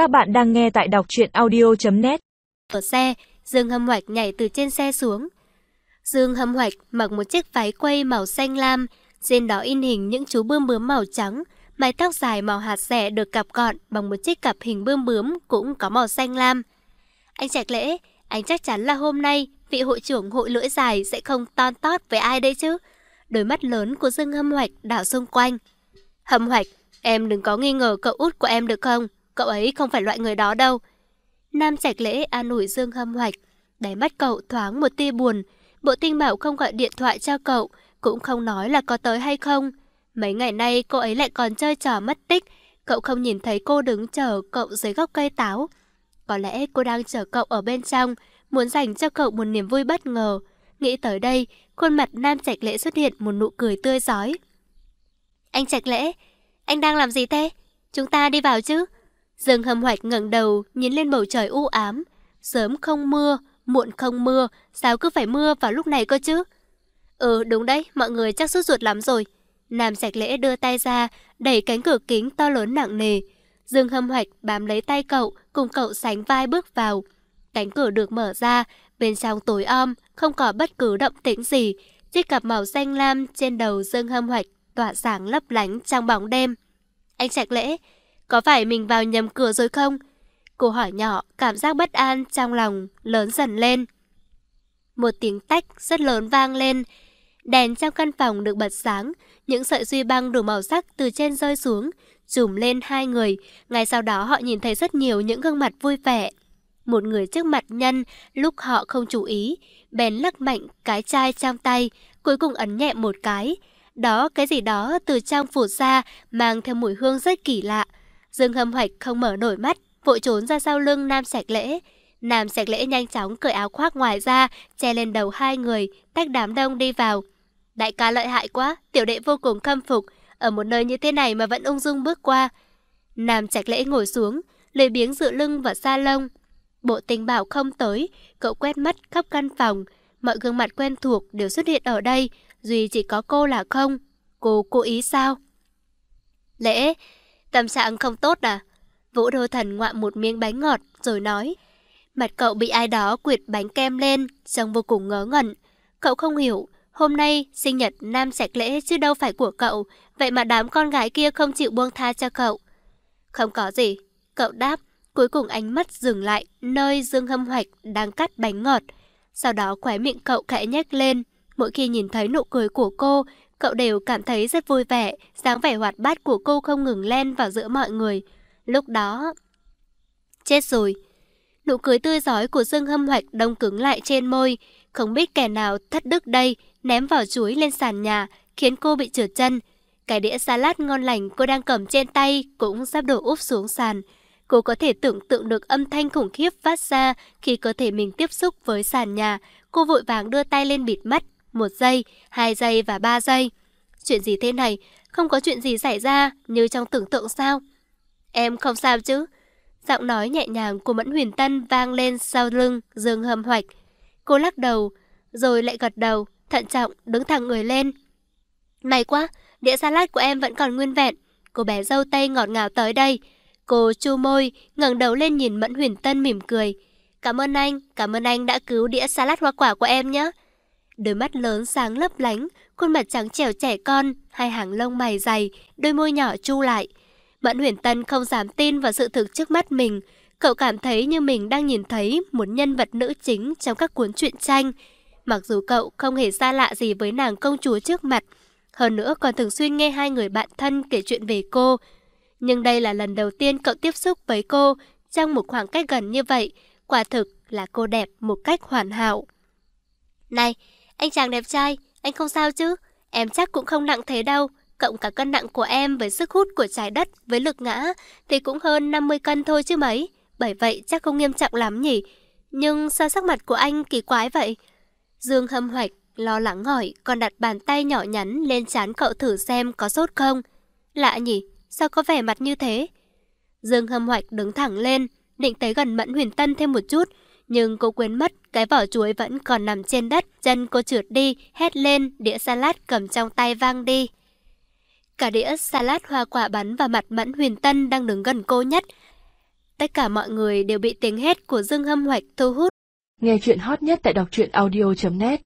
Các bạn đang nghe tại đọc truyện audio.net Ở xe, Dương Hâm Hoạch nhảy từ trên xe xuống. Dương Hâm Hoạch mặc một chiếc váy quay màu xanh lam, trên đó in hình những chú bươm bướm màu trắng, mái tóc dài màu hạt rẻ được cặp gọn bằng một chiếc cặp hình bươm bướm cũng có màu xanh lam. Anh Trạch Lễ, anh chắc chắn là hôm nay vị hội trưởng hội lưỡi dài sẽ không ton tót với ai đấy chứ. Đôi mắt lớn của Dương Hâm Hoạch đảo xung quanh. Hâm Hoạch, em đừng có nghi ngờ cậu út của em được không? Cậu ấy không phải loại người đó đâu. Nam Trạch Lễ an ủi Dương Hâm Hoạch. Đáy mắt cậu thoáng một tia buồn. Bộ tinh bảo không gọi điện thoại cho cậu, cũng không nói là có tới hay không. Mấy ngày nay cô ấy lại còn chơi trò mất tích. Cậu không nhìn thấy cô đứng chờ cậu dưới gốc cây táo. Có lẽ cô đang chờ cậu ở bên trong, muốn dành cho cậu một niềm vui bất ngờ. Nghĩ tới đây, khuôn mặt Nam Trạch Lễ xuất hiện một nụ cười tươi giói. Anh Trạch Lễ, anh đang làm gì thế? Chúng ta đi vào chứ? Dương hâm hoạch ngẩng đầu, nhìn lên bầu trời u ám. Sớm không mưa, muộn không mưa, sao cứ phải mưa vào lúc này cơ chứ? Ừ, đúng đấy, mọi người chắc sốt ruột lắm rồi. Nam sạch lễ đưa tay ra, đẩy cánh cửa kính to lớn nặng nề. Dương hâm hoạch bám lấy tay cậu, cùng cậu sánh vai bước vào. Cánh cửa được mở ra, bên trong tối om, không có bất cứ động tĩnh gì. Chiếc cặp màu xanh lam trên đầu Dương hâm hoạch tỏa sáng lấp lánh trong bóng đêm. Anh Trạch Lễ, có phải mình vào nhầm cửa rồi không? Cô hỏi nhỏ, cảm giác bất an trong lòng lớn dần lên. Một tiếng tách rất lớn vang lên. Đèn trong căn phòng được bật sáng, những sợi duy băng đủ màu sắc từ trên rơi xuống, trùm lên hai người. Ngay sau đó họ nhìn thấy rất nhiều những gương mặt vui vẻ. Một người trước mặt nhân, lúc họ không chú ý, bèn lắc mạnh cái chai trong tay, cuối cùng ấn nhẹ một cái. Đó, cái gì đó từ trong phụt ra, mang theo mùi hương rất kỳ lạ. Dương hâm hoạch không mở nổi mắt, vội trốn ra sau lưng Nam Sạch Lễ. Nam Sạch Lễ nhanh chóng cởi áo khoác ngoài ra, che lên đầu hai người, tách đám đông đi vào. Đại ca lợi hại quá, tiểu đệ vô cùng khâm phục, ở một nơi như thế này mà vẫn ung dung bước qua. Nam Trạch Lễ ngồi xuống, lười biếng dựa lưng vào sa lông. Bộ tình bảo không tới, cậu quét mắt khắp căn phòng, mọi gương mặt quen thuộc đều xuất hiện ở đây, duy chỉ có cô là không. Cô cố ý sao? Lễ, tâm trạng không tốt à? Vũ Đô Thần ngoạm một miếng bánh ngọt rồi nói. Mặt cậu bị ai đó quyệt bánh kem lên, trông vô cùng ngớ ngẩn. Cậu không hiểu, hôm nay sinh nhật Nam Sạch Lễ chứ đâu phải của cậu, vậy mà đám con gái kia không chịu buông tha cho cậu. Không có gì, cậu đáp, cuối cùng ánh mắt dừng lại nơi Dương Hâm Hoạch đang cắt bánh ngọt. Sau đó khóe miệng cậu khẽ nhếch lên, mỗi khi nhìn thấy nụ cười của cô, cậu đều cảm thấy rất vui vẻ, dáng vẻ hoạt bát của cô không ngừng len vào giữa mọi người. Lúc đó... Chết rồi! Nụ cười tươi giói của Dương Hâm Hoạch đông cứng lại trên môi, không biết kẻ nào thất đức đây, ném vỏ chuối lên sàn nhà, khiến cô bị trượt chân. Cái đĩa salad ngon lành cô đang cầm trên tay cũng sắp đổ úp xuống sàn. Cô có thể tưởng tượng được âm thanh khủng khiếp phát ra khi cơ thể mình tiếp xúc với sàn nhà. Cô vội vàng đưa tay lên bịt mắt. Một giây, hai giây và ba giây. Chuyện gì thế này? Không có chuyện gì xảy ra như trong tưởng tượng sao? Em không sao chứ? Giọng nói nhẹ nhàng của Mẫn Huyền Tân vang lên sau lưng Dương Hâm Hoạch. Cô lắc đầu, rồi lại gật đầu, thận trọng đứng thẳng người lên. May quá, đĩa salad của em vẫn còn nguyên vẹn. Cô bé dâu tây ngọt ngào tới đây. Cô chu môi, ngẩng đầu lên nhìn Mẫn Huyền Tân mỉm cười. Cảm ơn anh, cảm ơn anh đã cứu đĩa salad hoa quả của em nhé. Đôi mắt lớn sáng lấp lánh, khuôn mặt trắng trẻo trẻ con, hai hàng lông mày dày, đôi môi nhỏ chu lại. Mẫn Huyền Tân không dám tin vào sự thực trước mắt mình. Cậu cảm thấy như mình đang nhìn thấy một nhân vật nữ chính trong các cuốn truyện tranh. Mặc dù cậu không hề xa lạ gì với nàng công chúa trước mặt, hơn nữa còn thường xuyên nghe hai người bạn thân kể chuyện về cô. Nhưng đây là lần đầu tiên cậu tiếp xúc với cô trong một khoảng cách gần như vậy. Quả thực là cô đẹp một cách hoàn hảo. Này, anh chàng đẹp trai, anh không sao chứ? Em chắc cũng không nặng thế đâu. Cộng cả cân nặng của em với sức hút của trái đất với lực ngã thì cũng hơn 50 cân thôi chứ mấy. Bởi vậy chắc không nghiêm trọng lắm nhỉ. Nhưng sao sắc mặt của anh kỳ quái vậy? Dương hâm hoạch, lo lắng hỏi, còn đặt bàn tay nhỏ nhắn lên chán cậu thử xem có sốt không. Lạ nhỉ, sao có vẻ mặt như thế? Dương hâm hoạch đứng thẳng lên, định tới gần Mẫn Huyền Tân thêm một chút, nhưng cô quên mất cái vỏ chuối vẫn còn nằm trên đất, chân cô trượt đi, hét lên, đĩa salad cầm trong tay vang đi. Cả đĩa salad hoa quả bắn vào mặt Mẫn Huyền Tân đang đứng gần cô nhất. Tất cả mọi người đều bị tiếng hét của Dương Hâm Hoạch thu hút. Nghe chuyện hot nhất tại đọc truyện audio.net